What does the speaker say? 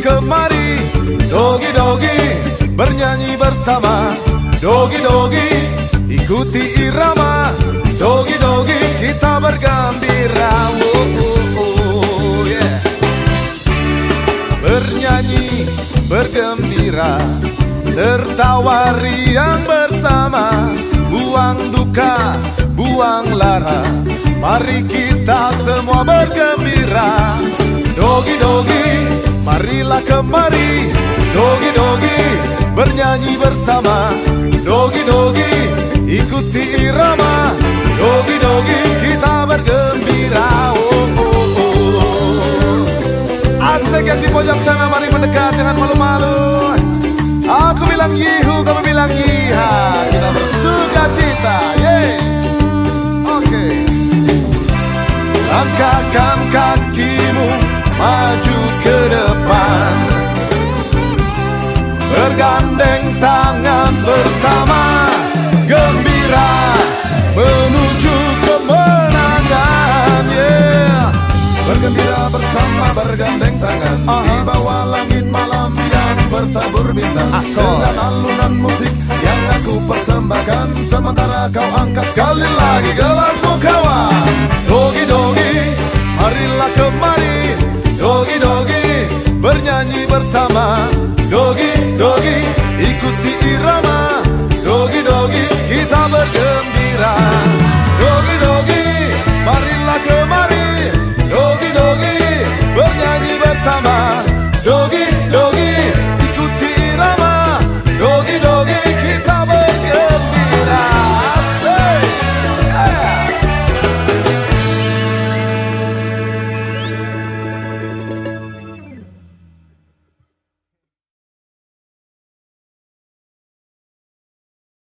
kemari. Dogi dogi bernyanyi bersama. Dogi dogi ikuti irama. Dogi dogi kita bergembira. Oh, oh, oh, yeah. Bernyanyi bergembira. Tertawa riang bersama. Buang duka, buang lara. Mari kita semua bergembira. Dogi dogi, marilah kemari. Dogi dogi, bernyanyi bersama. Dogi dogi, ikuti irama. Dogi dogi, kita bergembira. Oh, oh, oh. Asik yang di pojok sana, mari mendekat jangan malu-malu. Aku bilang yihu, kamu bilang yiha Kita bersuka cita, yeay. Oke. Okay. Langkahkan kakimu maju ke depan bergandeng tangan bersama Gembira menuju kemenangan yeah. Bergembira bersama bergandeng tangan uh -huh. Di bawah langit malam yang bertabur bintang Asol. Dengan alunan musik yang aku persembahkan Sementara kau angkat sekali lagi gelasmu kawan Dogi dogi marilah kemari Dogi dogi bernyanyi bersama kita bergembira.